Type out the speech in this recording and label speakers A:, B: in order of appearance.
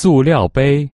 A: 塑料杯。